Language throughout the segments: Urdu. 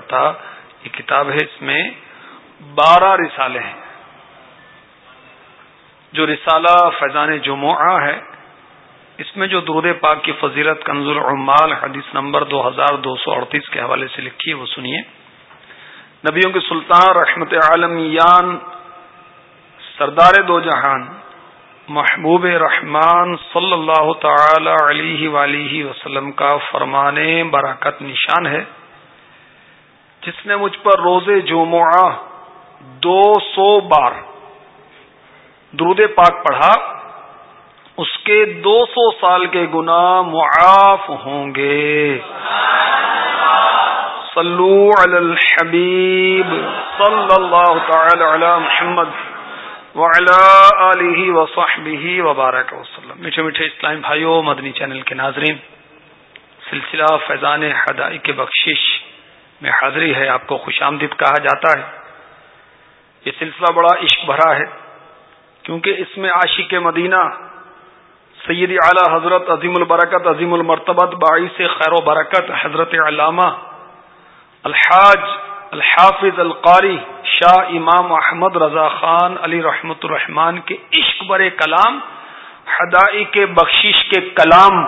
کرتا یہ کتاب ہے، اس میں بارہ رسالے ہیں۔ جو رسالہ فیضان جمعہ ہے، اس میں جو درود پاک کی فضیلت کنز العمال حدیث نمبر دو ہزار دو سو اڑتیس کے حوالے سے لکھی ہے، وہ سنیے۔ نبیوں کے سلطان رحمت عالم یان سردار دو جہان محبوب رحمان صلی اللہ تعالی علیہ ولیہ وسلم کا فرمان براکت نشان ہے۔ جس نے مجھ پر روز جمعہ دو سو بار درود پاک پڑھا، اس کے دو سو سال کے گنا معاف ہوں گے۔ صلو علی الحبیب صلی اللہ تعالی علی محمد آلہ وصحبہ وبارک وسلم۔ میٹھے میٹھے اسلام بھائیو، مدنی چینل کے ناظرین، سلسلہ فیضان حدائی کے بخشش۔ میں حاضری ہے، آپ کو خوش آمدید کہا جاتا ہے۔ یہ سلسلہ بڑا عشق بھرا ہے، کیونکہ اس میں عاشق مدینہ سیدی اعلی حضرت عظیم البرکت، عظیم المرتبت، باعث خیر و برکت، حضرت علامہ الحاج الحافظ القاری شاہ امام احمد رضا خان علی رحمت الرحمان کے عشق برے کلام ہدائی کے بخشش کے کلام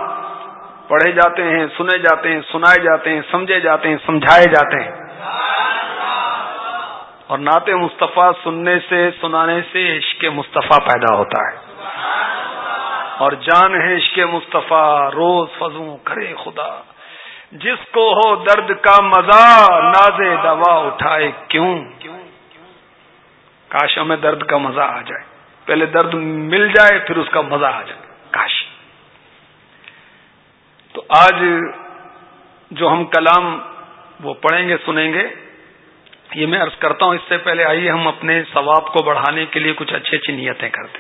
پڑھے جاتے ہیں، سنے جاتے ہیں، سنائے جاتے ہیں، سمجھے جاتے ہیں، سمجھائے جاتے ہیں۔ اور نعت مصطفیٰ سننے سے، سنانے سے عشق مصطفیٰ پیدا ہوتا ہے۔ اور جان ہے عشق مصطفیٰ، روز فضو کرے خدا۔ جس کو ہو درد کا مزہ ناز دوا اٹھائے کیوں؟ کاش ہمیں درد کا مزہ آ جائے۔ پہلے درد مل جائے، پھر اس کا مزہ آ جائے۔ تو آج جو ہم کلام وہ پڑھیں گے، سنیں گے، یہ میں عرض کرتا ہوں، اس سے پہلے آئیے ہم اپنے ثواب کو بڑھانے کے لیے کچھ اچھی اچھی نیتیں کرتے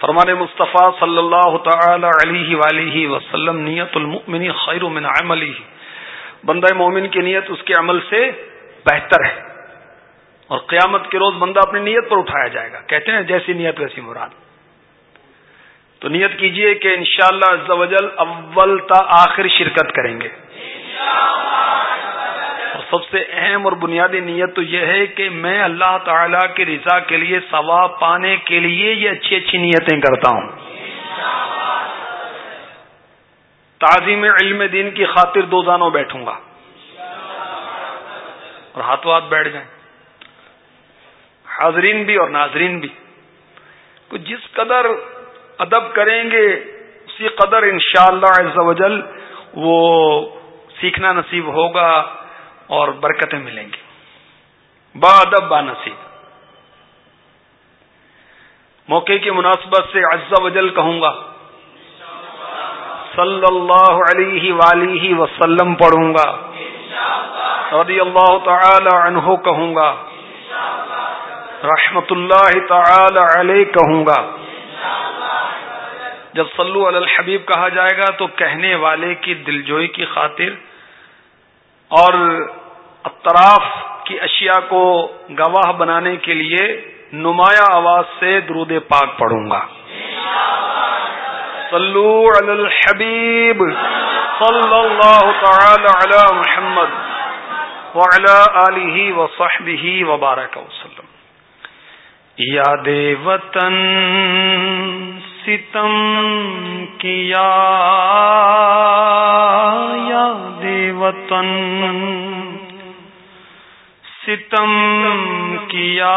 فرمان مصطفیٰ صلی اللہ تعالی علیہ وسلم، نیت المؤمن خیر من عملی۔ بندہ مومن کی نیت اس کے عمل سے بہتر ہے۔ اور قیامت کے روز بندہ اپنی نیت پر اٹھایا جائے گا۔ کہتے ہیں جیسی نیت ویسی مراد۔ تو نیت کیجیے کہ انشاءاللہ شاء اللہ اول تا آخر شرکت کریں گے۔ اور سب سے اہم اور بنیادی نیت تو یہ ہے کہ میں اللہ تعالی کی رضا کے لیے، ثواب پانے کے لیے یہ اچھی اچھی نیتیں کرتا ہوں۔ تعظیم علم دین کی خاطر دو زانوں بیٹھوں گا۔ اور ہاتھوں ہاتھ بیٹھ جائیں۔ حاضرین بھی اور ناظرین بھی۔ جس قدر ادب کریں گے، اسی قدر انشاءاللہ شاء اللہ وہ سیکھنا نصیب ہوگا اور برکتیں ملیں گی۔ با ادب، با نصیب۔ موقع کی مناسبت سے عز و جل کہوں گا صلی اللہ علیہ ولی وسلم پڑھوں گا، رضی اللہ تعالی عنہ کہوں گا رحمت اللہ تعالی علیہ کہوں گا۔ جب صلو علی الحبیب کہا جائے گا تو کہنے والے کی دلجوئی کی خاطر اور اطراف کی اشیاء کو گواہ بنانے کے لیے نمایاں آواز سے درود پاک پڑھوں گا۔ صلو علی الحبیب صلی اللہ تعالی علی محمد وعلی آلہ وصحبہ وبارک وسلم یاد وطن ستم کیا یاد وطن ستم کیا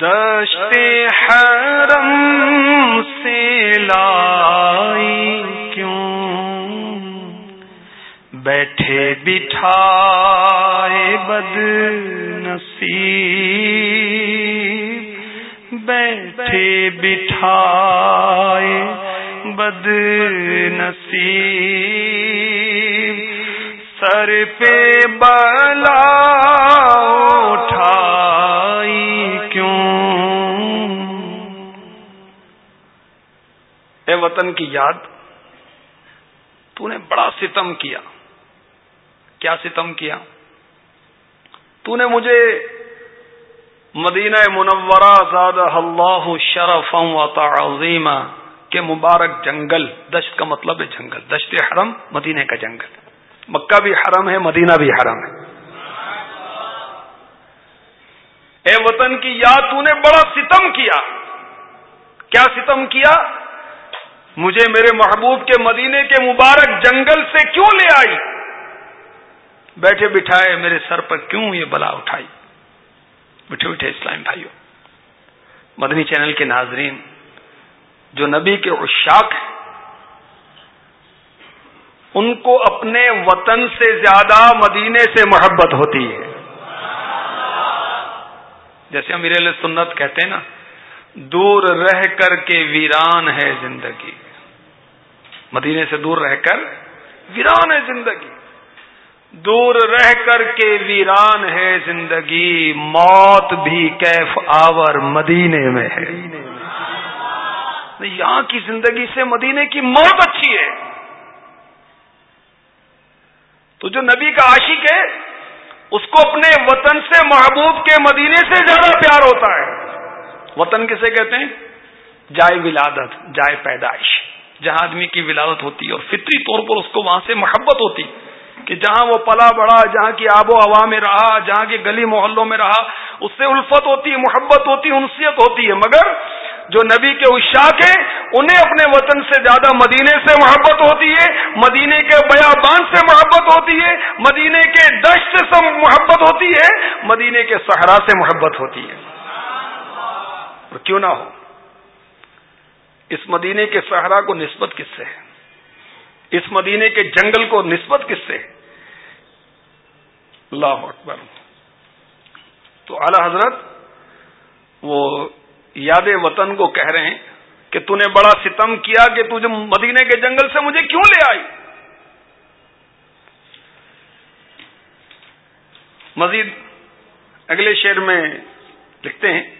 دشت حرم سے لائی کیوں بیٹھے بٹھائے بد نصیب بیٹھے بٹھائے بد نصیب سر پہ بلا اٹھائی کیوں؟ اے وطن کی یاد، تو نے بڑا ستم کیا۔ کیا ستم کیا؟ تو نے مجھے مدینہ منورہ زاد اللہ شرف و کے مبارک جنگل، دشت کا مطلب ہے جنگل، دشت حرم مدینہ کا جنگل۔ مکہ بھی حرم ہے، مدینہ بھی حرم ہے۔ اے وطن کی یاد تو نے بڑا ستم کیا۔ کیا ستم کیا؟ مجھے میرے محبوب کے مدینے کے مبارک جنگل سے کیوں لے آئی؟ بیٹھے بٹھائے، میرے سر پر کیوں یہ بلا اٹھائی؟ بیٹھے بیٹھے اسلام بھائیوں مدنی چینل کے ناظرین، جو نبی کے اشاک ہیں، ان کو اپنے وطن سے زیادہ مدینے سے محبت ہوتی ہے۔ جیسے امیر علیہ سنت کہتے ہیں نا، دور رہ کر کے ویران ہے زندگی۔ مدینے سے دور رہ کر ویران ہے زندگی۔ دور رہ کر کے ویران ہے زندگی، موت بھی کیف آور مدینے میں ہے۔ یہاں کی زندگی سے مدینے کی موت اچھی ہے۔ تو جو نبی کا عاشق ہے، اس کو اپنے وطن سے محبوب کے مدینے سے زیادہ پیار ہوتا ہے۔ وطن کسے کہتے ہیں؟ جائے ولادت، جائے پیدائش۔ جہاں آدمی کی ولادت ہوتی ہے اور فطری طور پر اس کو وہاں سے محبت ہوتی۔ کہ جہاں وہ پلا بڑا جہاں کی آب و ہوا میں رہا، جہاں کی گلی محلوں میں رہا، اس سے الفت ہوتی ہے محبت ہوتی، انسیت ہوتی ہے۔ مگر جو نبی کے اشاک ہیں، انہیں اپنے وطن سے زیادہ مدینے سے محبت ہوتی ہے، مدینے کے بیابان سے محبت ہوتی ہے، مدینے کے دشت سے محبت ہوتی ہے، مدینے کے صحرا سے محبت ہوتی ہے۔ اور کیوں نہ ہو؟ اس مدینے کے صحرا کو نسبت کس سے ہے؟ اس مدینے کے جنگل کو نسبت کس سے؟ اللہ اکبر۔ تو اعلی حضرت وہ یاد وطن کو کہہ رہے ہیں کہ تو نے بڑا ستم کیا کہ تجھے مدینے کے جنگل سے مجھے کیوں لے آئی؟ مزید اگلے شعر میں لکھتے ہیں۔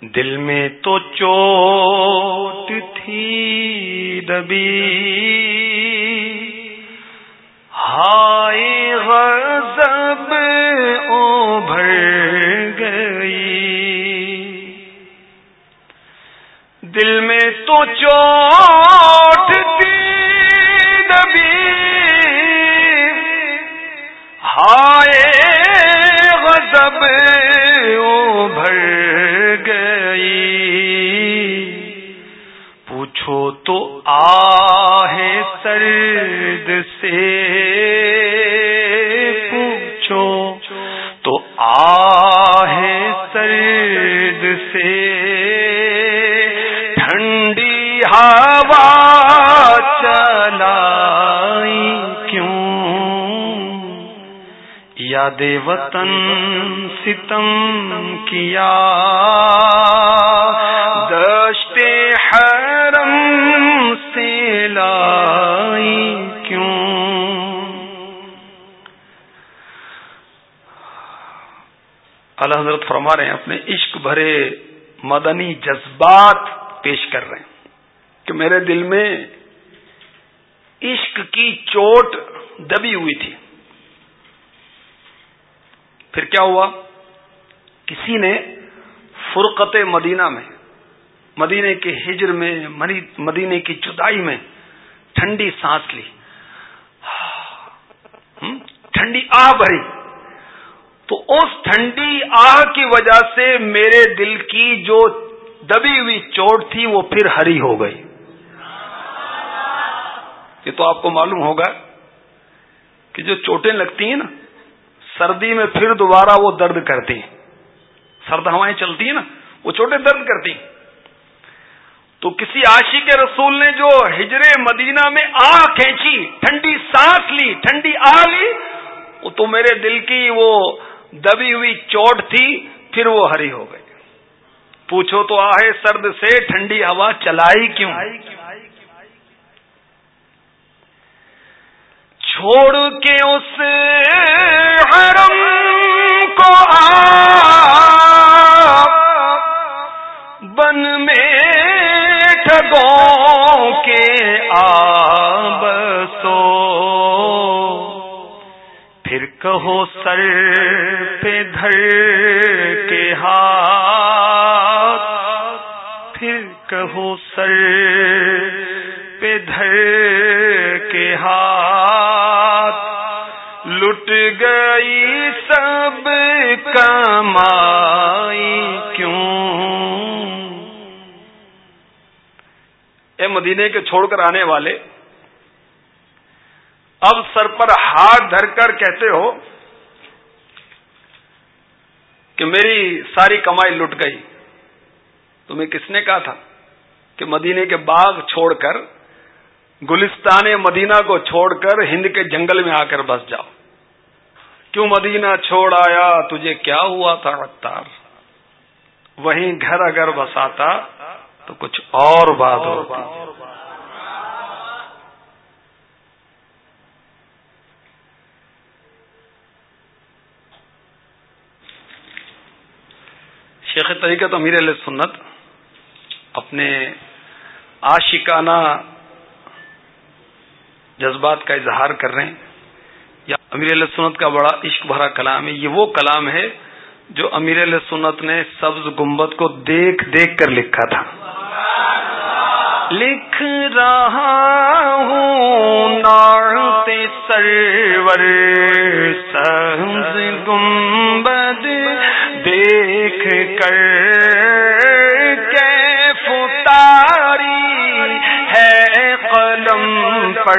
دل میں تو چوٹ تھی دبی۔ ہائے غضب او بھر گئی۔ دل میں تو چوٹ تھی دبی۔ ہائے غضب بھر گئی۔ پوچھو تو آہ سرد سے یاد وطن ستم کیا دشتے حرم سے لائی کیوں اللہ حضرت فرما رہے ہیں اپنے عشق بھرے مدنی جذبات پیش کر رہے ہیں کہ میرے دل میں عشق کی چوٹ دبی ہوئی تھی پھر کیا ہوا؟ کسی نے فرقت مدینہ میں مدینے کے ہجر میں مدینے کی چدائی میں ٹھنڈی سانس لی۔ ٹھنڈی آہ بھری۔ تو اس ٹھنڈی آہ کی وجہ سے میرے دل کی جو دبی ہوئی چوٹ تھی وہ پھر ہری ہو گئی۔ یہ تو آپ کو معلوم ہوگا کہ جو چوٹیں لگتی ہیں نا سردی میں پھر دوبارہ وہ درد کرتی ہیں سرد ہوائیں چلتی ہیں نا، وہ چھوٹے درد کرتی۔ ہیں تو کسی عاشق کے رسول نے جو ہجر مدینہ میں آ کھینچی، ٹھنڈی سانس لی، ٹھنڈی آ لی، وہ تو میرے دل کی وہ دبی ہوئی چوٹ تھی، پھر وہ ہری ہو گئی۔ پوچھو تو آئے سرد سے، ٹھنڈی ہوا چلائی کیوں؟ چھوڑ کے اس حرم کو بن میں ٹھگوں کے آب سو پھر کہو سر پہ دھر کے ہاتھ۔ پھر کہو سر پہ دھر کے ہاتھ۔ لٹ گئی سب کمائی کیوں اے مدینے کے چھوڑ کر آنے والے اب سر پر ہاتھ دھر کر کہتے ہو کہ میری ساری کمائی لٹ گئی تمہیں کس نے کہا تھا کہ مدینے کے باغ چھوڑ کر گلستان مدینہ کو چھوڑ کر ہند کے جنگل میں آ کر بس جاؤ کیوں مدینہ چھوڑ آیا؟ تجھے کیا ہوا تھا رفتار وہیں گھر اگر بساتا تو کچھ اور بات ہوتی۔ شیخ طریقت امیر علیہ سنت اپنے عاشقانہ جذبات کا اظہار کر رہے ہیں۔ امیر علیہ سنت کا بڑا عشق بھرا کلام ہے۔ یہ وہ کلام ہے جو امیر علیہ سنت نے سبز گنبد کو دیکھ دیکھ کر لکھا تھا۔ لکھ رہا ہوں نارتے سرور، سبز گنبد دیکھ کر ہے قلم پر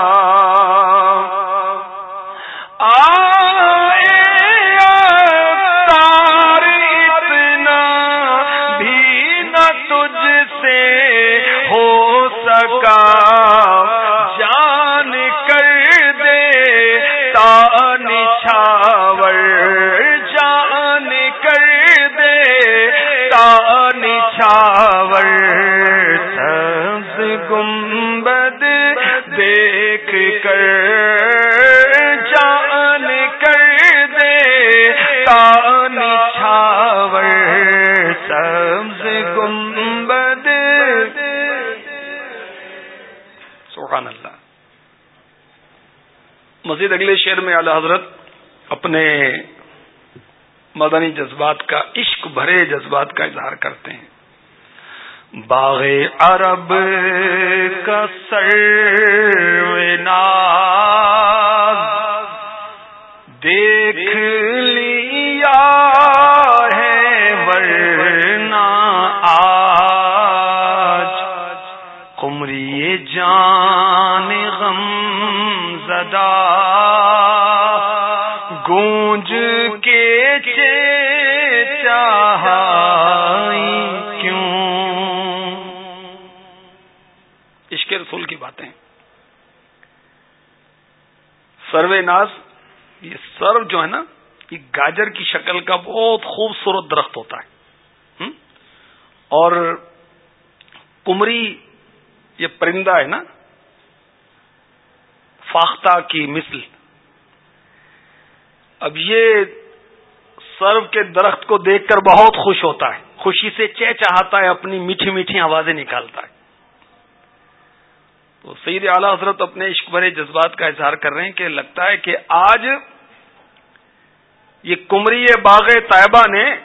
شاور سبز گنبد دیکھ کر، جان کر دے تان چھاور، سبز گنبد۔ سبحان اللہ۔ مزید اگلے شعر میں اعلی حضرت اپنے مدنی جذبات کا، عشق بھرے جذبات کا اظہار کرتے ہیں۔ باغ عرب کا سر دیکھ لیا ہے ورنہ آج کمری جان غم زدہ سروے ناز یہ سرو جو ہے نا، یہ گاجر کی شکل کا بہت خوبصورت درخت ہوتا ہے۔ اور کمری یہ پرندہ ہے نا، فاختہ کی مثل۔ اب یہ سرو کے درخت کو دیکھ کر بہت خوش ہوتا ہے، خوشی سے چہ چاہتا ہے، اپنی میٹھی میٹھی آوازیں نکالتا ہے۔ تو سید اعلی حضرت اپنے عشق بھرے جذبات کا اظہار کر رہے ہیں کہ لگتا ہے کہ آج یہ کمری باغ طیبہ نے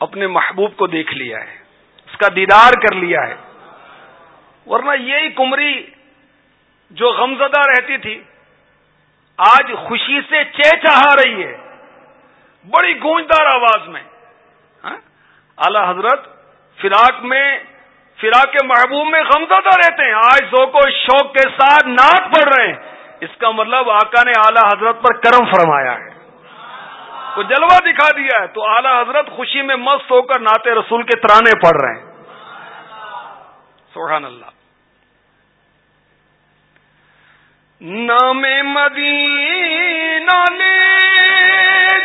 اپنے محبوب کو دیکھ لیا ہے، اس کا دیدار کر لیا ہے۔ ورنہ یہی کمری جو غمزدہ رہتی تھی، آج خوشی سے چہ رہی ہے۔ بڑی گونجدار آواز میں ہاں؟ اعلی حضرت فراق میں فراق کے محبوب میں غمزدہ رہتے ہیں۔ آج زو کو شوق کے ساتھ ناک پڑ رہے ہیں۔ اس کا مطلب آقا نے اعلی حضرت پر کرم فرمایا ہے۔ وہ جلوہ دکھا دیا ہے تو اعلی حضرت خوشی میں مست ہو کر ناطے رسول کے ترانے پڑھ رہے ہیں۔ سبحان اللہ۔ نام مدینہ نے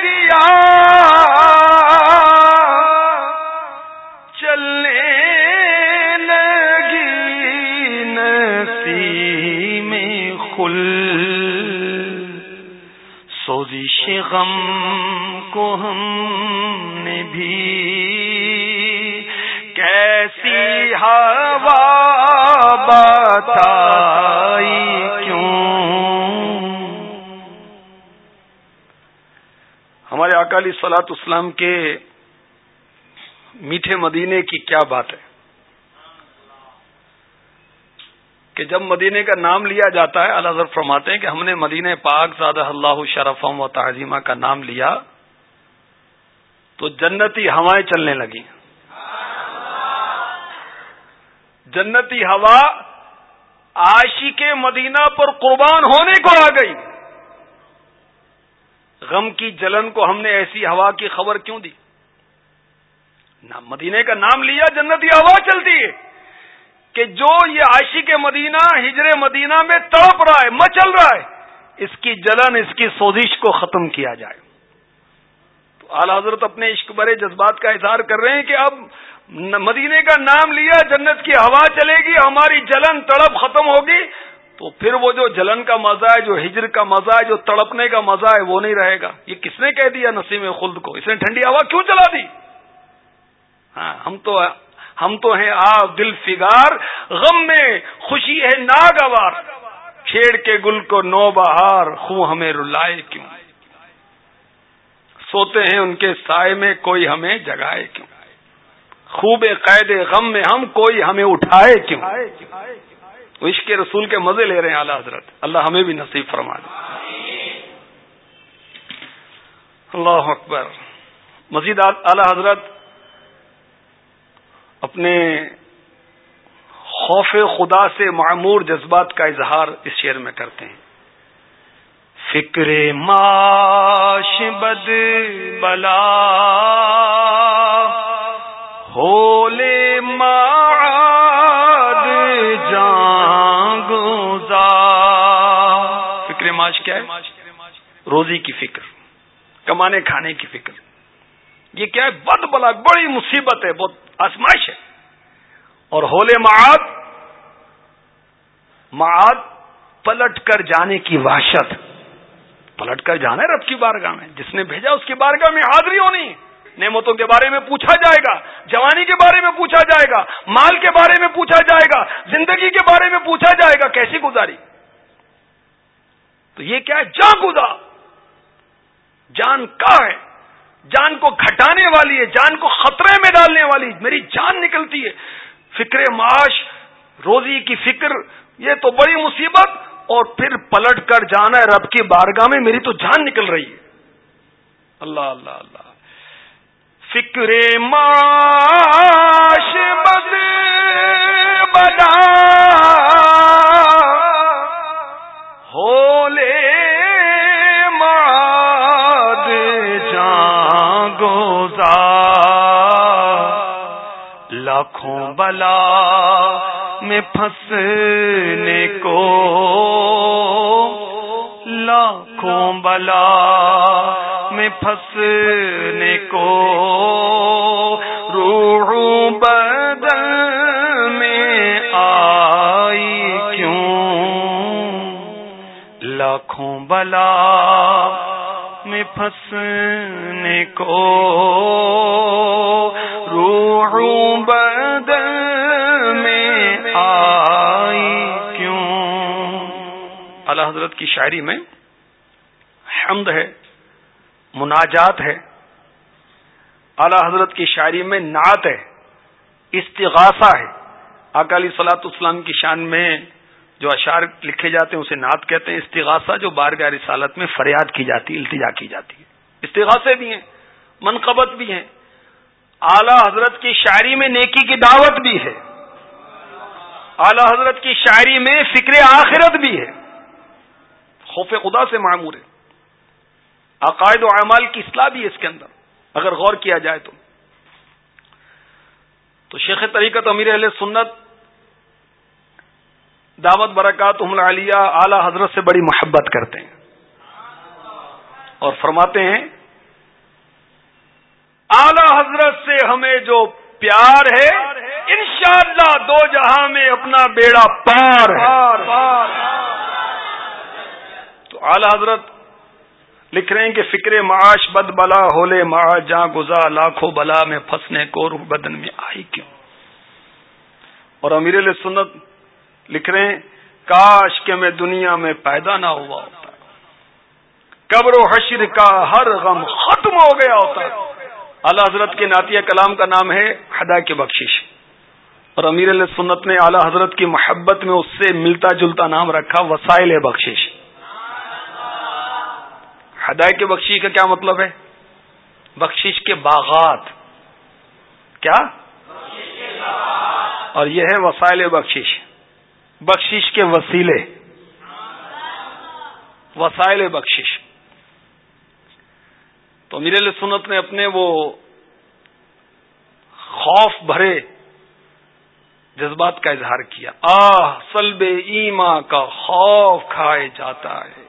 دیا میں غم کو ہم نے بھی کیسی ہوا بتائی کیوں؟ ہمارے اکالی سلاط اسلام کے میٹھے مدینے کی کیا بات ہے؟ کہ جب مدینے کا نام لیا جاتا ہے، اللہ فرماتے ہیں کہ ہم نے مدینہ پاک زادہ اللہ شرفم و تعظیمہ کا نام لیا، تو جنتی ہوائیں چلنے لگی جنتی ہوا آشی کے مدینہ پر قربان ہونے کو آ گئی۔ غم کی جلن کو ہم نے ایسی ہوا کی خبر کیوں دی؟ مدینے کا نام لیا، جنتی ہوا چلتی ہے۔ کہ جو یہ عائشی کے مدینہ، ہجر مدینہ میں تڑپ رہا ہے، مچل رہا ہے، اس کی جلن، اس کی سوزش کو ختم کیا جائے۔ تو اعلی حضرت اپنے عشق برے جذبات کا اظہار کر رہے ہیں کہ اب مدینے کا نام لیا، جنت کی ہوا چلے گی، ہماری جلن، تڑپ ختم ہوگی۔ تو پھر وہ جو جلن کا مزہ ہے، جو ہجر کا مزہ ہے، جو تڑپنے کا مزہ ہے، وہ نہیں رہے گا۔ یہ کس نے کہہ دیا نسیم خلد کو؟ اس نے ٹھنڈی ہوا کیوں چلا دی؟ ہاں ہم تو ہم تو ہیں آپ دل فگار غم میں خوشی ہے ناگوار۔ چھیڑ کے گل کو نو بہار خو ہمیں رلائے کیوں؟ سوتے ہیں ان کے سائے میں، کوئی ہمیں جگائے کیوں؟ خوب قید غم میں ہم، کوئی ہمیں اٹھائے کیوں؟ عشق رسول کے مزے لے رہے ہیں اعلی حضرت۔ اللہ ہمیں بھی نصیب فرما دے۔ اللہ اکبر۔ مزید اعلی حضرت اپنے خوف خدا سے معمور جذبات کا اظہار اس شعر میں کرتے ہیں۔ فکر معاش بد بلا ہولے جان گوزا فکر معاش کیا ہے؟ روزی کی فکر، کمانے کھانے کی فکر۔ یہ کیا ہے؟ بد بلا، بڑی مصیبت ہے، بہت آسمائش ہے۔ اور ہولے معاد معاد پلٹ کر جانے کی وحشت۔ پلٹ کر جانا ہے رب کی بارگاہ میں۔ جس نے بھیجا اس کی بارگاہ میں حاضری ہونی۔ نعمتوں کے بارے میں پوچھا جائے گا، جوانی کے بارے میں پوچھا جائے گا، مال کے بارے میں پوچھا جائے گا، زندگی کے بارے میں پوچھا جائے گا، کیسی گزاری؟ تو یہ کیا ہے؟ جان گزار۔ جان کا ہے؟ جان کو گھٹانے والی ہے، جان کو خطرے میں ڈالنے والی میری جان نکلتی ہے۔ فکر معاش، روزی کی فکر، یہ تو بڑی مصیبت۔ اور پھر پلٹ کر جانا ہے، رب کی بارگاہ میں میری تو جان نکل رہی ہے۔ اللہ اللہ اللہ۔ فکر معاش بد بدا لاکھوں بلا میں پھنسنے کو لاکھوں بلا میں پھنسنے کو روح بدل میں آئی کیوں؟ لاکھوں بلا میں پھنسنے کو حضرت کی شاعری میں حمد ہے، مناجات ہے، اعلی حضرت کی شاعری میں نعت ہے، استغاثہ ہے۔ اکالی سلاط اسلام کی شان میں جو اشعار لکھے جاتے ہیں، اسے نعت کہتے ہیں۔ استغاثہ جو بارگاہ رسالت میں فریاد کی جاتی، التجا کی جاتی ہے۔ استغاثے بھی ہیں، منقبت بھی ہیں۔ اعلی حضرت کی شاعری میں نیکی کی دعوت بھی ہے۔ اعلی حضرت کی شاعری میں فکر آخرت بھی ہے۔ خوف خدا سے معمور ہے۔ عقائد و اعمال کی اصلاح بھی ہے اس کے اندر، اگر غور کیا جائے تو۔ تو شیخ طریقت امیر علیہ سنت، دعوت برکات علیہ اعلی حضرت سے بڑی محبت کرتے ہیں۔ اور فرماتے ہیں، اعلی حضرت سے ہمیں جو پیار ہے، انشاءاللہ دو جہاں میں اپنا بیڑا پار ہے۔ اعلی حضرت لکھ رہے ہیں کہ فکر معاش بد بلا، ہولے معا جا گزا، لاکھوں بلا میں پھنسنے کو روح بدن میں آئی کیوں؟ اور امیر سنت لکھ رہے ہیں، کاش کہ میں دنیا میں پیدا نہ ہوا ہوتا۔ قبر و حشر کا ہر غم ختم ہو گیا ہوتا۔ اعلی حضرت کے نعتیہ کلام کا نام ہے ہدا کے بخشش۔ اور امیر سنت نے اعلی حضرت کی محبت میں اس سے ملتا جلتا نام رکھا، وسائل بخشش۔ ہدایت کے بخشش کا کیا مطلب ہے؟ بخشش کے باغات۔ کیا؟ اور یہ ہے وسائل بخشش۔ بخشش کے وسیلے۔ وسائل بخشش۔ تو میرے لیے سنت نے اپنے وہ خوف بھرے جذبات کا اظہار کیا۔ آہ، سلب ایما کا خوف کھائے جاتا ہے۔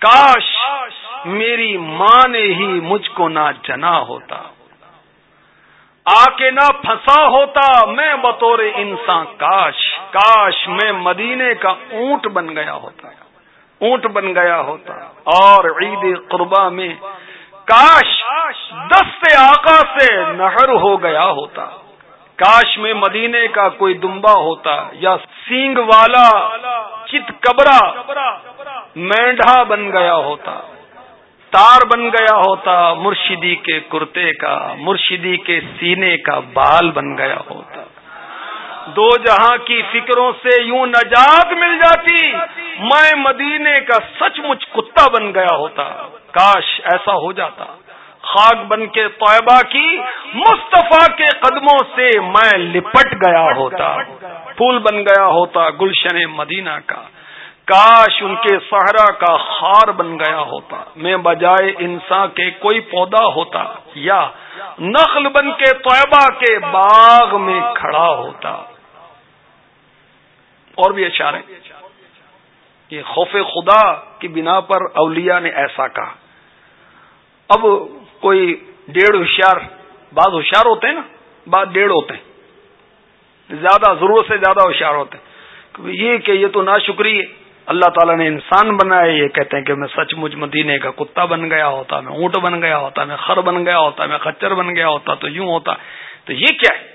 کاش میری ماں نے ہی مجھ کو نہ جنا ہوتا۔ آ کے نہ پھنسا ہوتا میں بطور انسان۔ کاش کاش میں مدینے کا اونٹ بن گیا ہوتا۔ اونٹ بن گیا ہوتا۔ اور عید قربا میں کاش دست آقا سے نہر ہو گیا ہوتا۔ کاش میں مدینے کا کوئی دمبا ہوتا یا سینگ والا چت کبرا مینڈا بن گیا ہوتا، تار بن گیا ہوتا، مرشدی کے کرتے کا، مرشدی کے سینے کا بال بن گیا ہوتا۔ دو جہاں کی فکروں سے یوں نجات مل جاتی، میں مدینے کا سچ مچ کتا بن گیا ہوتا۔ کاش ایسا ہو جاتا۔ خاک بن کے طیبہ کی، مصطفیٰ کے قدموں سے میں لپٹ گیا ہوتا، پھول بن گیا ہوتا گلشن مدینہ کا۔ کاش ان کے سہرا کا خار بن گیا ہوتا۔ میں بجائے انسان کے کوئی پودا ہوتا یا نخل بن کے طیبہ کے باغ میں کھڑا ہوتا۔ اور بھی اشارے۔ یہ خوف خدا کی بنا پر اولیاء نے ایسا کہا۔ اب کوئی ڈیڑھ ہوشیار، بعض ہوشیار ہوتے ہیں نا، بعض ڈیڑھ ہوتے ہیں۔ زیادہ ضرورت سے زیادہ ہوشیار ہوتے ہیں۔ یہ کہ یہ تو نہ ہے۔ اللہ تعالیٰ نے انسان بنایا یہ کہتے ہیں کہ میں سچ مچ مدینے کا کتا بن گیا ہوتا، میں اونٹ بن گیا ہوتا، میں خر بن گیا ہوتا، میں خچر بن گیا ہوتا، تو یوں ہوتا۔ تو یہ کیا ہے؟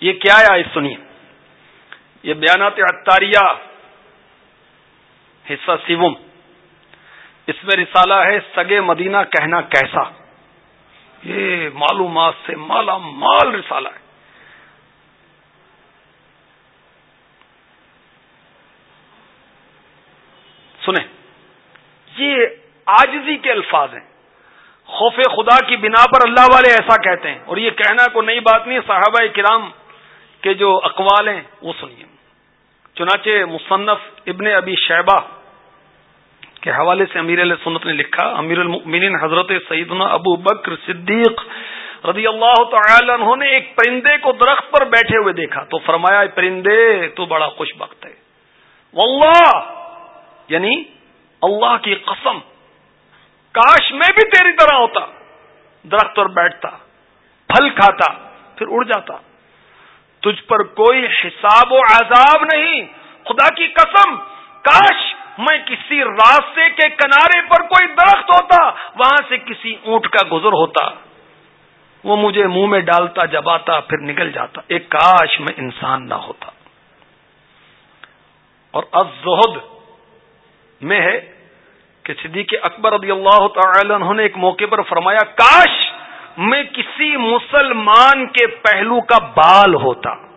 یہ کیا ہے آج سنیے یہ بیانات اطاریہ، حصہ سیوم۔ اس میں رسالہ ہے سگے مدینہ کہنا کیسا؟ یہ معلومات سے مالا مال رسالہ ہے۔ سنیں، یہ آجزی کے الفاظ ہیں۔ خوف خدا کی بنا پر اللہ والے ایسا کہتے ہیں۔ اور یہ کہنا کو نئی بات نہیں، صحابہ کرام کے جو اقوال ہیں، وہ سنیے۔ چنانچہ مصنف ابن ابی شیبہ کے حوالے سے امیر علیہ سنت نے لکھا، امیر المؤمنین حضرت سیدنا ابو بکر صدیق رضی اللہ تعالی عنہ نے ایک پرندے کو درخت پر بیٹھے ہوئے دیکھا، تو فرمایا پرندے، تو بڑا خوش بخت ہے۔ واللہ یعنی اللہ کی قسم، کاش میں بھی تیری طرح ہوتا۔ درخت پر بیٹھتا، پھل کھاتا، پھر اڑ جاتا۔ تجھ پر کوئی حساب و عذاب نہیں۔ خدا کی قسم، کاش میں کسی راستے کے کنارے پر کوئی درخت ہوتا، وہاں سے کسی اونٹ کا گزر ہوتا۔ وہ مجھے منہ میں ڈالتا، جب آتا، پھر نکل جاتا۔ ایک کاش میں انسان نہ ہوتا۔ اور اب میں ہے کہ صدیق اکبر رضی اللہ تعالی عنہ نے ایک موقع پر فرمایا، کاش میں کسی مسلمان کے پہلو کا بال ہوتا۔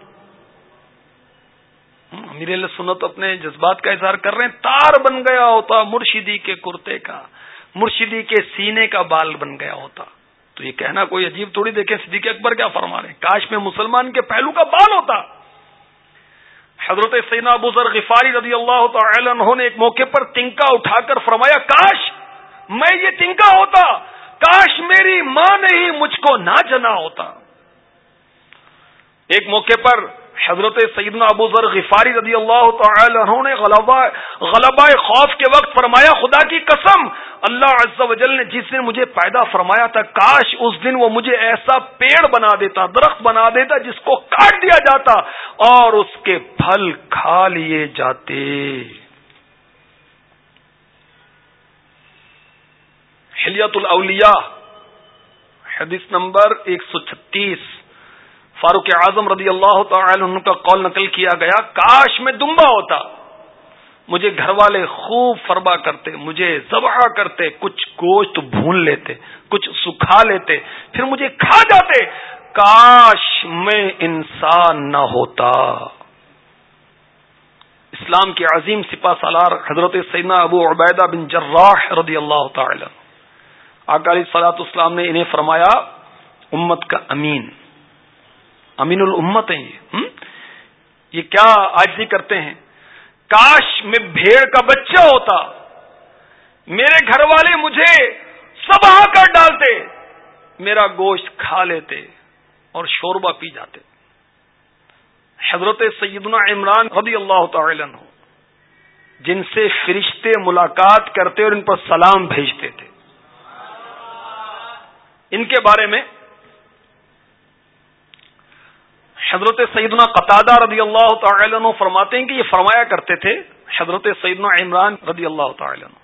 میرے لیے سنت اپنے جذبات کا اظہار کر رہے ہیں۔ تار بن گیا ہوتا مرشدی کے کرتے کا، مرشدی کے سینے کا بال بن گیا ہوتا۔ تو یہ کہنا کوئی عجیب تھوڑی دیکھیں صدیق اکبر کیا فرما رہے ہیں۔ کاش میں مسلمان کے پہلو کا بال ہوتا۔ حضرت سینا ابو ذر غفاری رضی اللہ تعالی عنہ نے ایک موقع پر تنکا اٹھا کر فرمایا، کاش میں یہ تنکا ہوتا۔ کاش میری ماں نے ہی مجھ کو نہ جنا ہوتا۔ ایک موقع پر حضرت سیدنا ابو ذر غفاری رضی اللہ تعالی عنہ نے غلبہ خوف کے وقت فرمایا، خدا کی قسم، اللہ عز و جل نے جس دن مجھے پیدا فرمایا تھا، کاش اس دن وہ مجھے ایسا پیڑ بنا دیتا، درخت بنا دیتا جس کو کاٹ دیا جاتا اور اس کے پھل کھا لیے جاتے۔ حلیت الاولیاء، حدیث نمبر ایک سو چھتیس۔ فاروق اعظم رضی اللہ تعالی عنہ کا قول نقل کیا گیا، کاش میں دمبا ہوتا۔ مجھے گھر والے خوب فرما کرتے، مجھے ذبح کرتے، کچھ گوشت بھون لیتے، کچھ سکھا لیتے، پھر مجھے کھا جاتے۔ کاش میں انسان نہ ہوتا۔ اسلام کے عظیم سپا سالار حضرت سیدنا ابو عبیدہ بن جراح رضی اللہ تعالی اکالی سلاط اسلام نے انہیں فرمایا، امت کا امین۔ امین الامت ہیں یہ یہ کیا آج بھی کرتے ہیں؟ کاش میں بھیڑ کا بچہ ہوتا، میرے گھر والے مجھے سب آ کر ڈالتے، میرا گوشت کھا لیتے اور شوربہ پی جاتے۔ حضرت سیدنا عمران رضی اللہ تعالی عنہ، جن سے فرشتے ملاقات کرتے اور ان پر سلام بھیجتے تھے۔ ان کے بارے میں حضرت سیدنا قطادہ رضی اللہ تعالی عنہ فرماتے ہیں کہ یہ فرمایا کرتے تھے، حضرت سیدنا عمران رضی اللہ تعالی عنہ،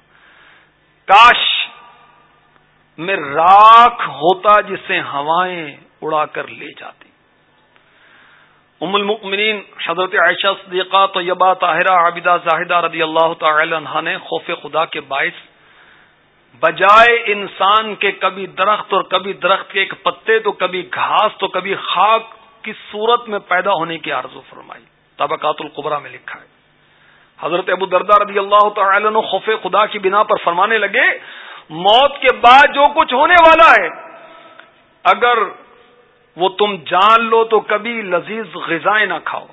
کاش میں راکھ ہوتا جسے ہوائیں اڑا کر لے جاتی۔ ام المؤمنین، حضرت عائشہ صدیقہ، طیبہ، طاہرہ، عابدہ، زاہدہ رضی اللہ تعالی عنہ نے خوف خدا کے باعث بجائے انسان کے کبھی درخت اور کبھی درخت کے ایک پتے تو کبھی گھاس تو کبھی خاک کی صورت میں پیدا ہونے کی آرزو فرمائی۔ طبقات القبرا میں لکھا ہے۔ حضرت ابو دردہ رضی اللہ تعالی عنہ خوف خدا کی بنا پر فرمانے لگے، موت کے بعد جو کچھ ہونے والا ہے، اگر وہ تم جان لو تو کبھی لذیذ غذائیں نہ کھاؤ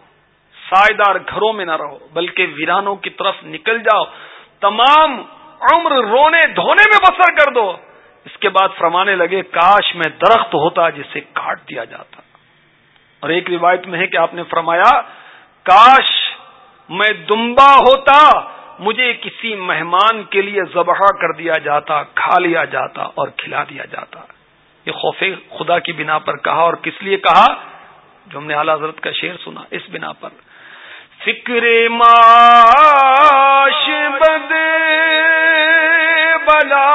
سائے دار گھروں میں نہ رہو، بلکہ ویرانوں کی طرف نکل جاؤ، تمام عمر رونے دھونے میں بسر کر دو۔ اس کے بعد فرمانے لگے، کاش میں درخت ہوتا جسے کاٹ دیا جاتا۔ اور ایک روایت میں ہے کہ آپ نے فرمایا، کاش میں دمبا ہوتا، مجھے کسی مہمان کے لیے ذبح کر دیا جاتا، کھا لیا جاتا اور کھلا دیا جاتا۔ یہ خوف خدا کی بنا پر کہا اور کس لیے کہا؟ جو ہم نے اعلی حضرت کا شعر سنا اس بنا پر۔ فکر معاش بد بلا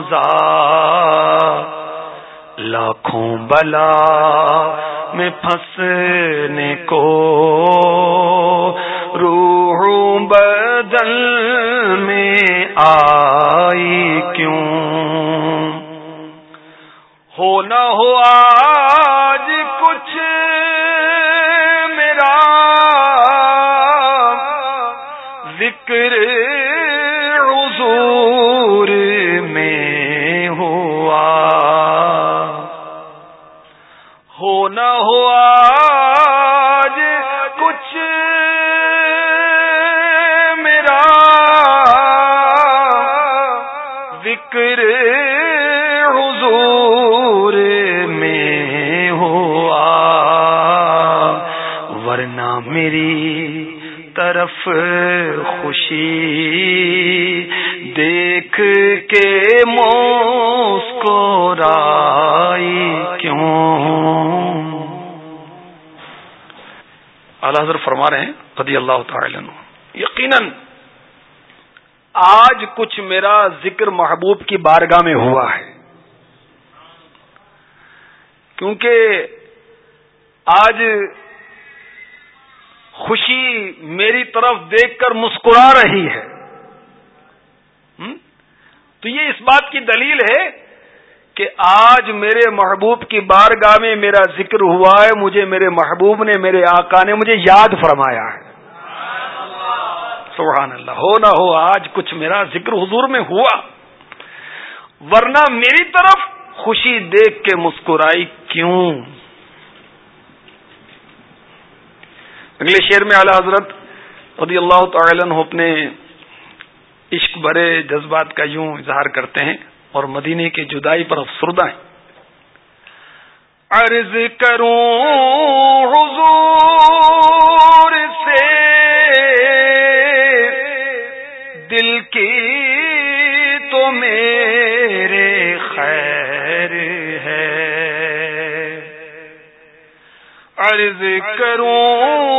روزہ۔ لاکھوں بلا میں پھنسنے کو۔ روح بدل میں آئی کیوں؟ ہو نہ ہوا اعلی حضرت فرما رہے ہیں، رضی اللہ تعالی یقیناً آج کچھ میرا ذکر محبوب کی بارگاہ میں ہوا ہے۔ کیونکہ آج خوشی میری طرف دیکھ کر مسکرا رہی ہے۔ تو یہ اس بات کی دلیل ہے کہ آج میرے محبوب کی بارگاہ میں میرا ذکر ہوا ہے، مجھے میرے محبوب نے، میرے آقا نے مجھے یاد فرمایا ہے۔ سبحان اللہ، ہو نہ ہو، آج کچھ میرا ذکر حضور میں ہوا۔ ورنہ میری طرف خوشی دیکھ کے مسکرائی کیوں؟ اگلے شعر میں اعلی حضرت رضی اللہ تعالی عنہ اپنے عشق بھرے جذبات کا یوں اظہار کرتے ہیں۔ اور مدینے کی جدائی پر افسردہ ہیں۔ عرض کروں حضور سے، دل کی تو میرے خیر ہے۔ عرض کروں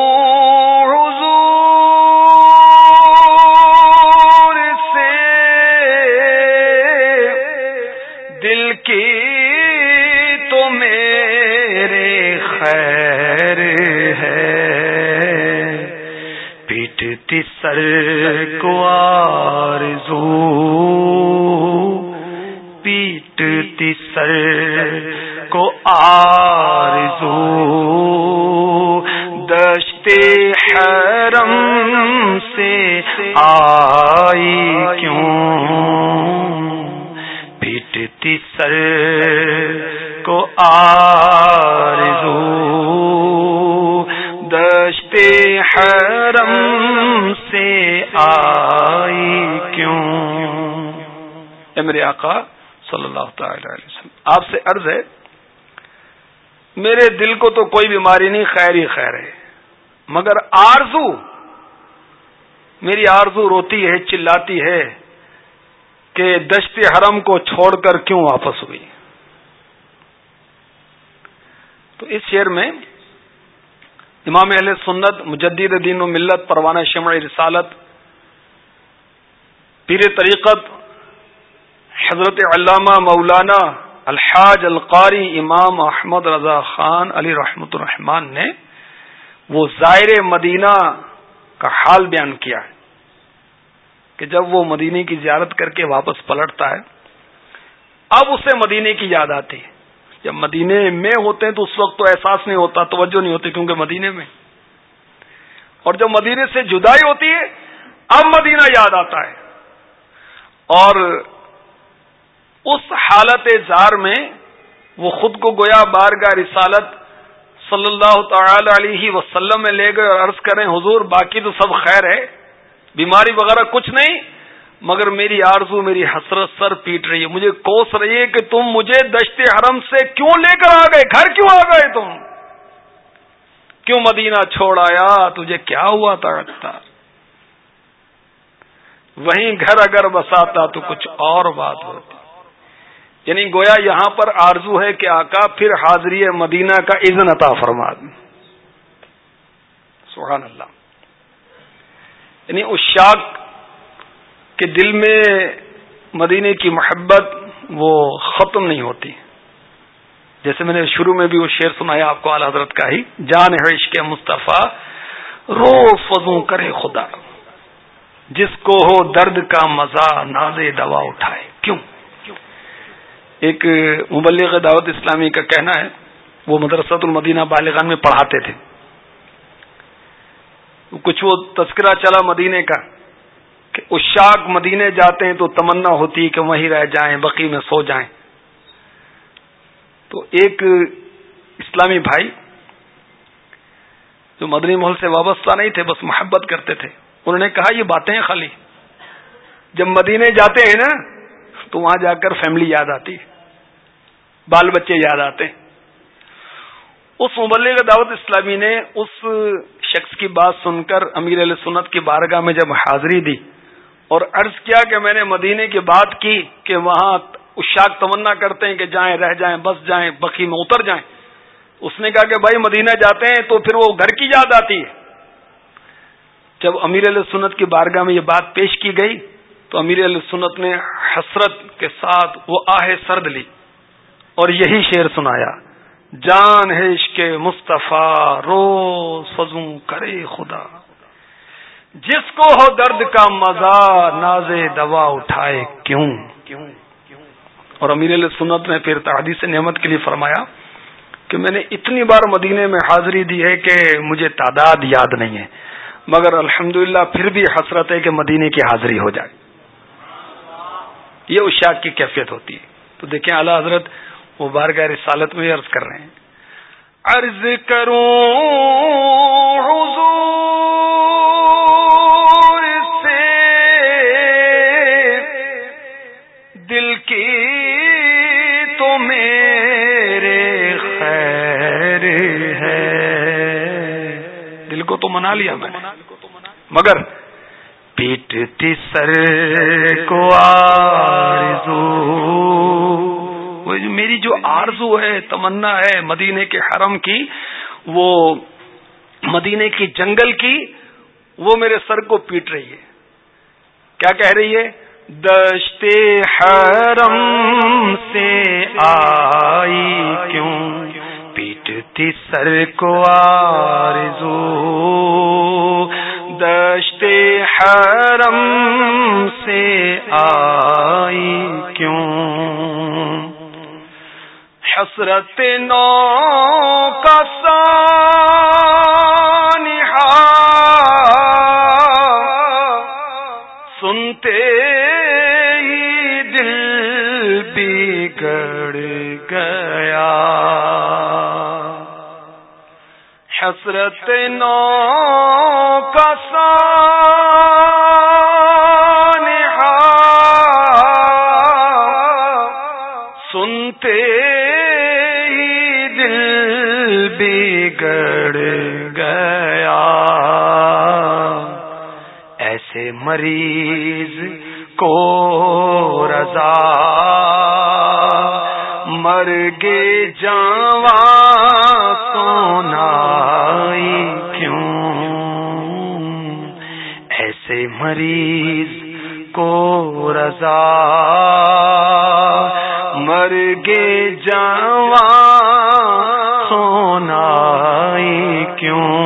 سر کو آرزو، پیٹتی سر کو آرزو۔ دشتے حرم سے آئی کیوں؟ پیٹتی سر کو آرزو۔ دشتے حرم میرے آخا صلی اللہ تعالیٰ عرض ہے، میرے دل کو تو کوئی بیماری نہیں، خیر ہی خیر ہے۔ مگر آرزو، میری آرزو روتی ہے، چلاتی ہے کہ دشت حرم کو چھوڑ کر کیوں واپس ہوئی۔ تو اس شعر میں امام اہل سنت، مجدد دین و ملت، پروانہ شمع رسالت، پیر طریقت حضرت علامہ مولانا الحاج القاری امام احمد رضا خان علی رحمت الرحمان نے وہ زائر مدینہ کا حال بیان کیا ہے کہ جب وہ مدینے کی زیارت کر کے واپس پلٹتا ہے، اب اسے مدینے کی یاد آتی ہے۔ جب مدینے میں ہوتے ہیں تو اس وقت تو احساس نہیں ہوتا، توجہ نہیں ہوتی کیونکہ مدینے میں۔ اور جب مدینے سے جدائی ہوتی ہے، اب مدینہ یاد آتا ہے۔ اور اس حالت زار میں وہ خود کو گویا بارگاہ رسالت صلی اللہ تعالی علیہ وسلم میں لے گئے اور عرض کریں، حضور، باقی تو سب خیر ہے، بیماری وغیرہ کچھ نہیں، مگر میری آرزو، میری حسرت سر پیٹ رہی ہے۔ مجھے کوس رہی ہے کہ تم مجھے دشت حرم سے کیوں لے کر آ گئے؟ گھر کیوں آ گئے تم؟ کیوں مدینہ چھوڑ آیا؟ تجھے کیا ہوا تھا۔ وہیں گھر اگر بساتا تو کچھ اور بات ہوتی۔ یعنی گویا یہاں پر آرزو ہے کہ آقا پھر حاضری مدینہ کا اذن عطا فرما سبحان اللہ۔ یعنی اس شاک کے دل میں مدینے کی محبت وہ ختم نہیں ہوتی۔ جیسے میں نے شروع میں بھی وہ شعر سنایا، آپ کو اعلی حضرت کا ہی، جان ہے عشق مصطفیٰ، رو فضو کرے خدا۔ جس کو ہو درد کا مزہ ناز دوا اٹھائے۔ ایک مبلغ دعوت اسلامی کا کہنا ہے، وہ مدرسۃ المدینہ بالغان میں پڑھاتے تھے۔ کچھ وہ تذکرہ چلا مدینے کا کہ اشاق مدینے جاتے ہیں تو تمنا ہوتی کہ وہیں رہ جائیں، بقی میں سو جائیں۔ تو ایک اسلامی بھائی جو مدنی محل سے وابستہ نہیں تھے، بس محبت کرتے تھے۔ انہوں نے کہا، یہ باتیں ہیں خالی۔ جب مدینے جاتے ہیں نا، تو وہاں جا کر فیملی یاد آتی۔ ہے بال بچے یاد آتے ہیں۔ اس مبلغ دعوت اسلامی نے اس شخص کی بات سن کر امیر علیہ سنت کی بارگاہ میں جب حاضری دی اور عرض کیا کہ میں نے مدینے کی بات کی کہ وہاں اشاک تمنا کرتے ہیں کہ جائیں، رہ جائیں، بس جائیں بقی میں اتر جائیں۔ اس نے کہا کہ بھائی مدینہ جاتے ہیں تو پھر وہ گھر کی یاد آتی ہے۔ جب امیر علیہ سنت کی بارگاہ میں یہ بات پیش کی گئی تو امیر علیہ سنت نے حسرت کے ساتھ وہ آہ سرد لی۔ اور یہی شعر سنایا، جان ہے عشق مصطفیٰ، رو سزوں کرے خدا۔ جس کو ہو درد کا مزہ ناز دوا اٹھائے کیوں؟ اور امیر علیہ سنت نے پھر تحدیث نعمت کے لیے فرمایا کہ میں نے اتنی بار مدینے میں حاضری دی ہے کہ مجھے تعداد یاد نہیں ہے، مگر الحمد پھر بھی حسرت ہے کہ مدینے کی حاضری ہو جائے۔ یہ اشاق کی کیفیت ہوتی ہے۔ تو دیکھیں اعلی حضرت وہ بارگاہ رسالت میں عرض کر رہے ہیں۔ عرض کروں حضور سے دل کی تو میرے خیر ہے۔ دل کو تو منا لیا میں مگر پیٹتی سر کو آرزو۔ میری جو آرزو ہے، تمنا ہے مدینے کے حرم کی، وہ مدینے کی جنگل کی، وہ میرے سر کو پیٹ رہی ہے۔ کیا کہہ رہی ہے؟ دشت حرم سے آئی کیوں؟ پیٹتی سر کو آرزو۔ دشت حرم سے آئی کیوں؟ حسرت نو کا سنتے ہی دل بگڑ گیا۔ حسرت نو مریض کو رضا۔ مر گے جاوا سونا کیوں؟ ایسے مریض کو رضا۔ مر گے جاوا سونا کیوں؟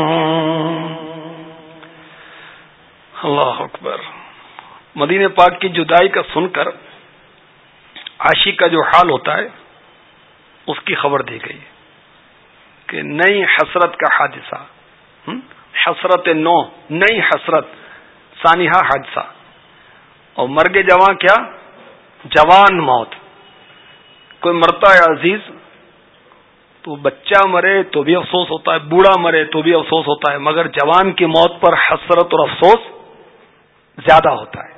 مدینہ پاک کی جدائی کا سن کر عاشق کا جو حال ہوتا ہے، اس کی خبر دی گئی کہ نئی حسرت کا حادثہ۔ حسرت نو، نئی حسرت سانحہ حادثہ۔ اور مرگ جوان کیا؟ جوان موت۔ کوئی مرتا ہے عزیز، تو بچہ مرے تو بھی افسوس ہوتا ہے، بوڑھا مرے تو بھی افسوس ہوتا ہے، مگر جوان کی موت پر حسرت اور افسوس زیادہ ہوتا ہے۔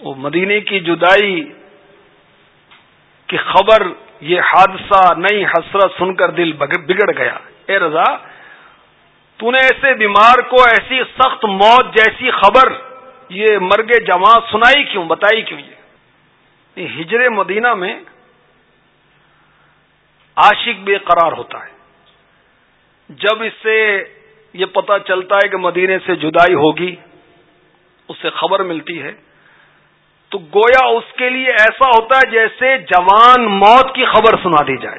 وہ مدینے کی جدائی کی خبر، یہ حادثہ نئی حسرت سن کر دل بگڑ گیا۔ اے رضا، تو نے ایسے بیمار کو ایسی سخت موت جیسی خبر، یہ مرگ جماعت سنائی کیوں؟ بتائی کیوں یہ؟ ہجر مدینہ میں عاشق بے قرار ہوتا ہے۔ جب اس سے یہ پتا چلتا ہے کہ مدینے سے جدائی ہوگی، اس سے خبر ملتی ہے۔ تو گویا اس کے لیے ایسا ہوتا ہے جیسے جوان موت کی خبر سنا دی جائے۔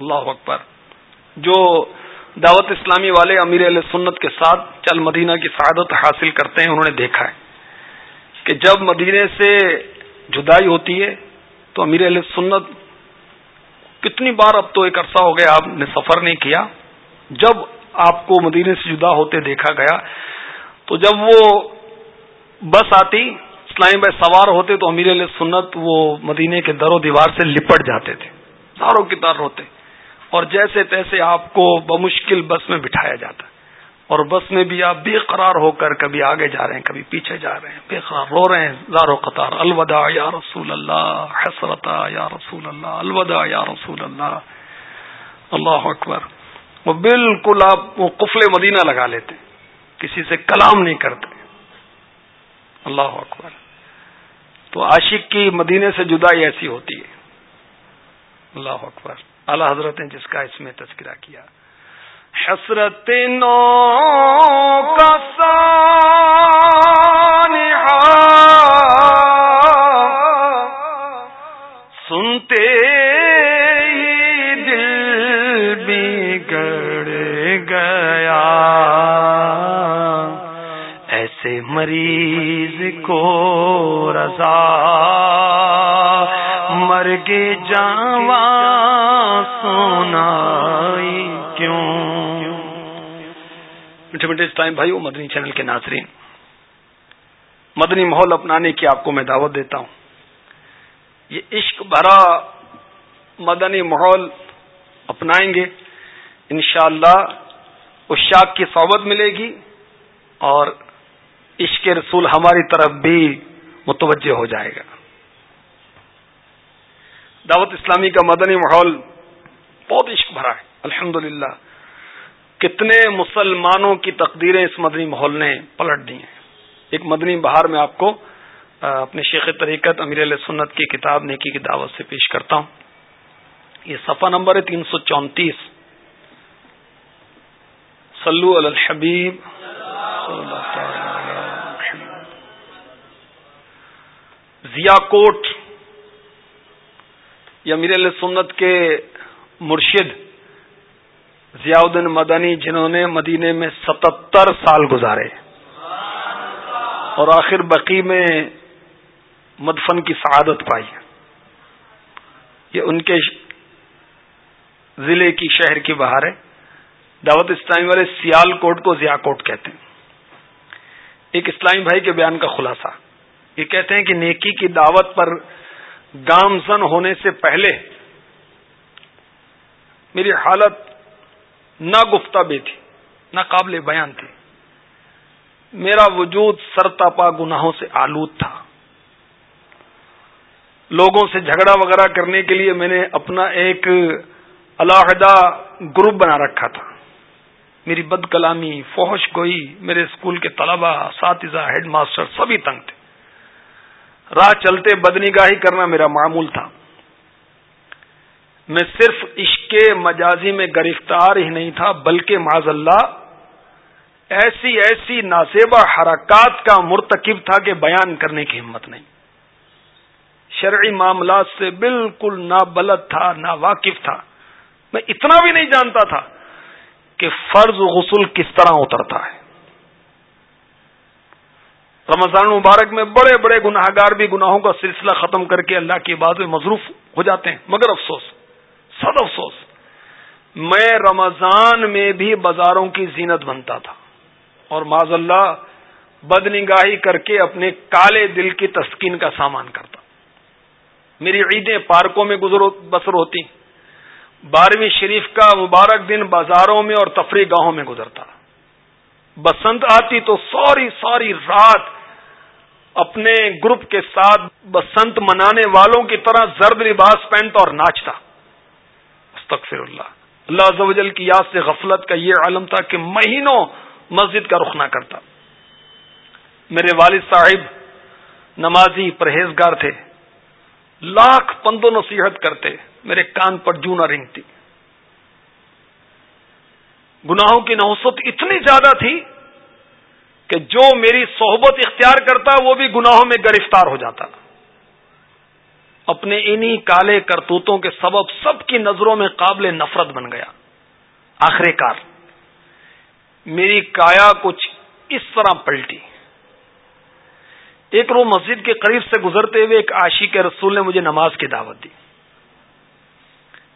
اللہ اکبر۔ جو دعوت اسلامی والے امیر علیہ سنت کے ساتھ چل مدینہ کی سعادت حاصل کرتے ہیں، انہوں نے دیکھا ہے کہ جب مدینے سے جدائی ہوتی ہے تو امیر علیہ سنت کتنی بار اب تو ایک عرصہ ہو گیا آپ نے سفر نہیں کیا۔ جب آپ کو مدینے سے جدا ہوتے دیکھا گیا تو جب وہ بس آتی اسلام بھائی سوار ہوتے تو امیر علیہ سنت وہ مدینے کے در و دیوار سے لپٹ جاتے تھے، داروں کی دار ہوتے اور جیسے تیسے آپ کو بمشکل بس میں بٹھایا جاتا۔ اور بس میں بھی آپ بے قرار ہو کر کبھی آگے جا رہے ہیں، کبھی پیچھے جا رہے ہیں، بے قرار رو رہے ہیں۔ زارو قطار، الوداع یا رسول اللہ حسرتا یا رسول اللہ، الوداع یا رسول اللہ۔ اللہ اکبر۔ وہ بالکل آپ وہ قفل مدینہ لگا لیتے، کسی سے کلام نہیں کرتے۔ اللہ اکبر۔ تو عاشق کی مدینے سے جدائی ایسی ہوتی ہے۔ اللہ اکبر۔ اعلی حضرت نے جس کا اس میں تذکرہ کیا۔ حسرت نو کا سنتے ہی دل بگڑ گیا۔ ایسے مریض کو رضا مرگے جاوا سونا میٹھے میٹھے ٹائم بھائی مدنی چینل کے ناظرین، مدنی ماحول اپنانے کی آپ کو میں دعوت دیتا ہوں۔ یہ عشق بھرا مدنی ماحول اپنائیں گے، انشاءاللہ اللہ اشاق کی صحبت ملے گی اور عشق رسول ہماری طرف بھی متوجہ ہو جائے گا۔ دعوت اسلامی کا مدنی ماحول بہت عشق بھرا ہے۔ الحمدللہ، کتنے مسلمانوں کی تقدیریں اس مدنی ماحول نے پلٹ دی ہیں۔ ایک مدنی بہار میں آپ کو اپنے شیخ طریقت امیر علیہ سنت کی کتاب نیکی کی دعوت سے پیش کرتا ہوں۔ یہ صفحہ نمبر ہے تین سو چونتیس۔ صلو علی الحبیب ضیا کوٹ یا میر سنت کے مرشد ضیاء الدین مدنی جنہوں نے مدینے میں ستتر سال گزارے اور آخر بقی میں مدفن کی سعادت پائی یہ ان کے ضلع کی شہر کی بہار ہے۔ دعوت اسلامی والے سیال کوٹ کو ضیا کوٹ کہتے ہیں۔ ایک اسلامی بھائی کے بیان کا خلاصہ۔ یہ کہتے ہیں کہ نیکی کی دعوت پر گامزن ہونے سے پہلے میری حالت نہ گفتہ بے تھی نہ قابل بیان تھی۔ میرا وجود سرتاپا گناہوں سے آلود تھا۔ لوگوں سے جھگڑا وغیرہ کرنے کے لیے میں نے اپنا ایک علاحدہ گروپ بنا رکھا تھا۔ میری بد کلامی فوش گوئی، میرے اسکول کے طلبہ، اساتذہ، ہیڈ ماسٹر، سبھی تنگ تھے۔ راہ چلتے بدنگاہی کرنا میرا معمول تھا۔ میں صرف عشق مجازی میں گرفتار ہی نہیں تھا، بلکہ معذ اللہ ایسی ایسی نازیبہ حرکات کا مرتکب تھا کہ بیان کرنے کی ہمت نہیں۔ شرعی معاملات سے بالکل نہ بلد تھا نہ واقف تھا۔ میں اتنا بھی نہیں جانتا تھا کہ فرض غسل کس طرح اترتا ہے۔ رمضان مبارک میں بڑے بڑے گناہ گار بھی گناہوں کا سلسلہ ختم کر کے اللہ کی بات میں مصروف ہو جاتے ہیں، مگر افسوس، سد افسوس، میں رمضان میں بھی بازاروں کی زینت بنتا تھا اور معذ اللہ بد نگاہی کر کے اپنے کالے دل کی تسکین کا سامان کرتا۔ میری عیدیں پارکوں میں گزر بسر ہوتی۔ بارہویں شریف کا مبارک دن بازاروں میں اور تفریح گاہوں میں گزرتا۔ بسنت آتی تو سوری سوری رات اپنے گروپ کے ساتھ بسنت منانے والوں کی طرح زرد لباس پہنتا اور ناچتا۔ استغفر اللہ۔ اللہ عز و جل کی یاد سے غفلت کا یہ عالم تھا کہ مہینوں مسجد کا رخ نہ کرتا۔ میرے والد صاحب نمازی پرہیزگار تھے۔ لاکھ پندو نصیحت کرتے، میرے کان پر جو نہ رنگتی۔ گناہوں کی نوسط اتنی زیادہ تھی کہ جو میری صحبت اختیار کرتا وہ بھی گناہوں میں گرفتار ہو جاتا۔ اپنے انہی کالے کرتوتوں کے سبب سب کی نظروں میں قابل نفرت بن گیا۔ آخر کار میری کایا کچھ اس طرح پلٹی۔ ایک رو مسجد کے قریب سے گزرتے ہوئے ایک عاشی کے رسول نے مجھے نماز کی دعوت دی۔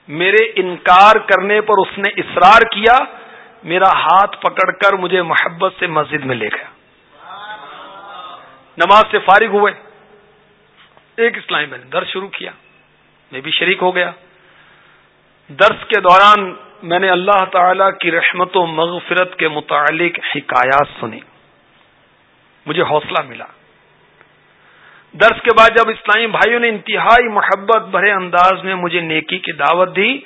میرے انکار کرنے پر اس نے اصرار کیا میرا ہاتھ پکڑ کر مجھے محبت سے مسجد میں لے گیا۔ نماز سے فارغ ہوئے۔ ایک اسلامی میں نے درس شروع کیا۔ میں بھی شریک ہو گیا۔ درس کے دوران میں نے اللہ تعالی کی رحمت و مغفرت کے متعلق حکایات سنی۔ مجھے حوصلہ ملا۔ درس کے بعد جب اسلامی بھائیوں نے انتہائی محبت بھرے انداز میں مجھے نیکی کی دعوت دی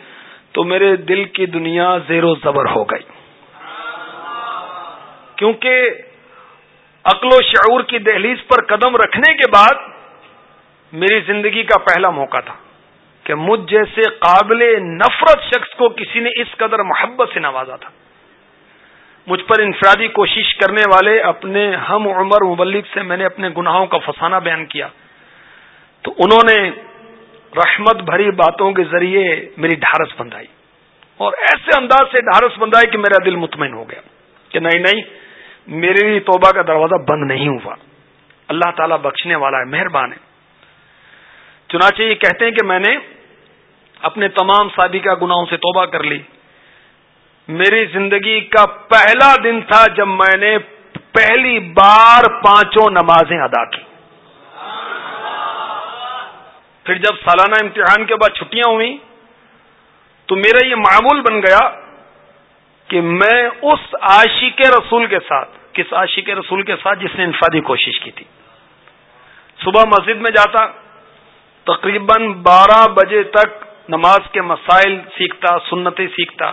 تو میرے دل کی دنیا زیر و زبر ہو گئی۔ کیونکہ عقل و شعور کی دہلیز پر قدم رکھنے کے بعد میری زندگی کا پہلا موقع تھا کہ مجھ جیسے قابل نفرت شخص کو کسی نے اس قدر محبت سے نوازا تھا۔ مجھ پر انفرادی کوشش کرنے والے اپنے ہم عمر مبلک سے میں نے اپنے گناہوں کا فسانہ بیان کیا۔ تو انہوں نے رحمت بھری باتوں کے ذریعے میری ڈھارس بندائی اور ایسے انداز سے ڈھارس بندائی کہ میرا دل مطمئن ہو گیا کہ نہیں نہیں میرے لیے توبہ کا دروازہ بند نہیں ہوا۔ اللہ تعالیٰ بخشنے والا ہے، مہربان ہے۔ چنانچہ یہ کہتے ہیں کہ میں نے اپنے تمام سابقہ گناہوں سے توبہ کر لی۔ میری زندگی کا پہلا دن تھا جب میں نے پہلی بار پانچوں نمازیں ادا کی۔ پھر جب سالانہ امتحان کے بعد چھٹیاں ہوئی تو میرا یہ معمول بن گیا کہ میں اس عاشق رسول کے ساتھ کس عاشق رسول کے ساتھ جس نے انفادی کوشش کی تھی۔ صبح مسجد میں جاتا، تقریباً بارہ بجے تک نماز کے مسائل سیکھتا، سنتیں سیکھتا۔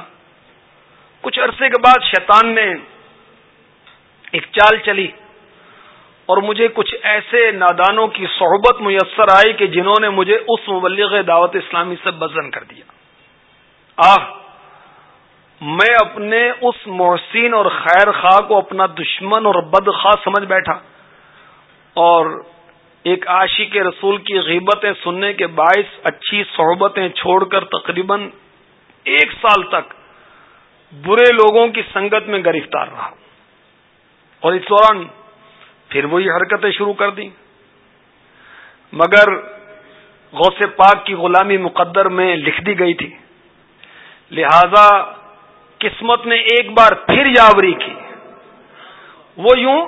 کچھ عرصے کے بعد شیطان نے ایک چال چلی اور مجھے کچھ ایسے نادانوں کی صحبت میسر آئی کہ جنہوں نے مجھے اس مبلغ دعوت اسلامی سے بزن کر دیا۔ آہ! میں اپنے اس محسن اور خیر خواہ کو اپنا دشمن اور بد خواہ سمجھ بیٹھا اور ایک عاشق کے رسول کی غیبتیں سننے کے باعث اچھی صحبتیں چھوڑ کر تقریباً ایک سال تک برے لوگوں کی سنگت میں گرفتار رہا اور اس دوران پھر وہی حرکتیں شروع کر دیں۔ مگر غوث پاک کی غلامی مقدر میں لکھ دی گئی تھی۔ لہذا قسمت نے ایک بار پھر یاوری کی۔ وہ یوں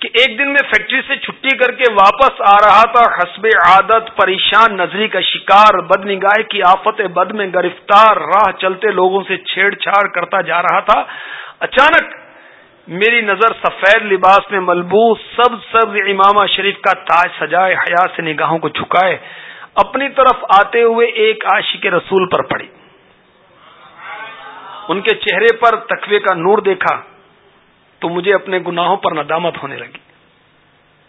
کہ ایک دن میں فیکٹری سے چھٹی کر کے واپس آ رہا تھا، حسب عادت، پریشان، نظری کا شکار بد نگاہ کی آفت بد میں گرفتار، راہ چلتے لوگوں سے چھیڑ چھاڑ کرتا جا رہا تھا۔ اچانک میری نظر سفید لباس میں ملبوس سب سب امامہ شریف کا تاج سجائے حیا سے نگاہوں کو چھکائے اپنی طرف آتے ہوئے ایک عاشق رسول پر پڑی۔ ان کے چہرے پر تقوی کا نور دیکھا تو مجھے اپنے گناہوں پر ندامت ہونے لگی۔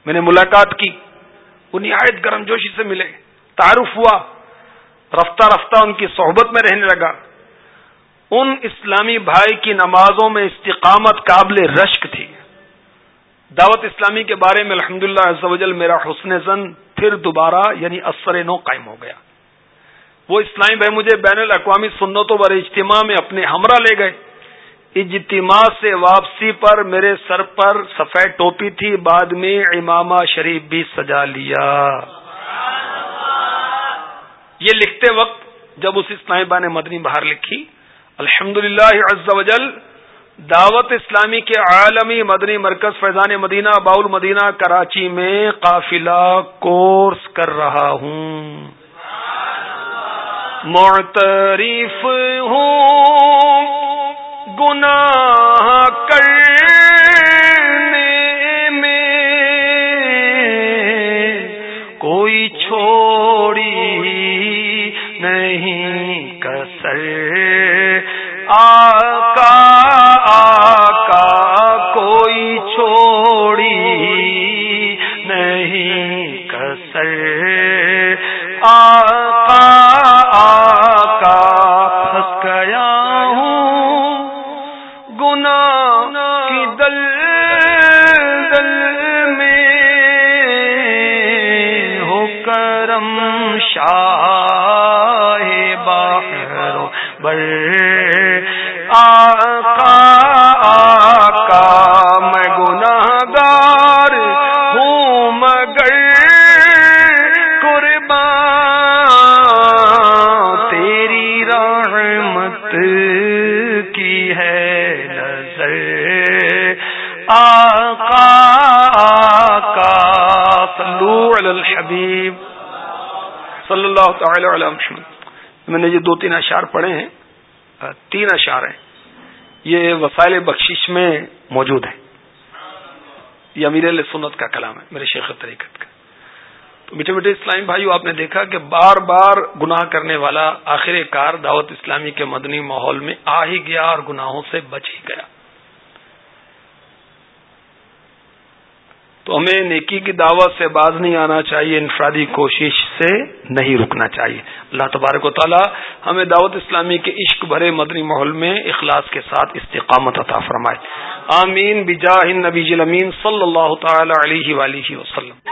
میں نے ملاقات کی، وہ نہایت گرم جوشی سے ملے۔ تعارف ہوا۔ رفتہ رفتہ ان کی صحبت میں رہنے لگا۔ ان اسلامی بھائی کی نمازوں میں استقامت قابل رشک تھی۔ دعوت اسلامی کے بارے میں الحمد للہ میرا حسن زن پھر دوبارہ یعنی اثر نو قائم ہو گیا۔ وہ اسلامی بھائی مجھے بین الاقوامی سنتوں پر اجتماع میں اپنے ہمراہ لے گئے۔ اجتماع سے واپسی پر میرے سر پر سفید ٹوپی تھی، بعد میں امامہ شریف بھی سجا لیا۔ یہ لکھتے وقت جب اس اسلامی بھائی نے مدنی باہر لکھی الحمد للہ دعوت اسلامی کے عالمی مدنی مرکز فیضان مدینہ باول مدینہ کراچی میں قافلہ کورس کر رہا ہوں۔ معتریف ہوں، گناہ کرنے میں کوئی چھوڑی نہیں، کسر، آقا آقا، کوئی چھوڑی نہیں، کسر آقا آقا آقا آقا، میں گناہ گار ہوں، مگر قربان تیری رحمت کی ہے نظر۔ آقا آقا، صلو علی الحبیب۔ صلی اللہ تعالی علی محمد۔ میں نے یہ دو تین اشعار پڑھے ہیں۔ تین اشعار ہیں۔ یہ وسائل بخشش میں موجود ہیں۔ یہ امیر سنت کا کلام ہے، میرے شیخ طریقت کا۔ تو میٹھے میٹھے اسلامی بھائیو، آپ نے دیکھا کہ بار بار گناہ کرنے والا آخر کار دعوت اسلامی کے مدنی ماحول میں آ ہی گیا اور گناہوں سے بچ ہی گیا۔ تو ہمیں نیکی کی دعوت سے باز نہیں آنا چاہیے، انفرادی کوشش سے نہیں رکنا چاہیے۔ اللہ تبارک و تعالی ہمیں دعوت اسلامی کے عشق بھرے مدنی ماحول میں اخلاص کے ساتھ استقامت عطا فرمائے۔ آمین۔ بجاہ نبی امین صلی اللہ تعالی علیہ وسلم۔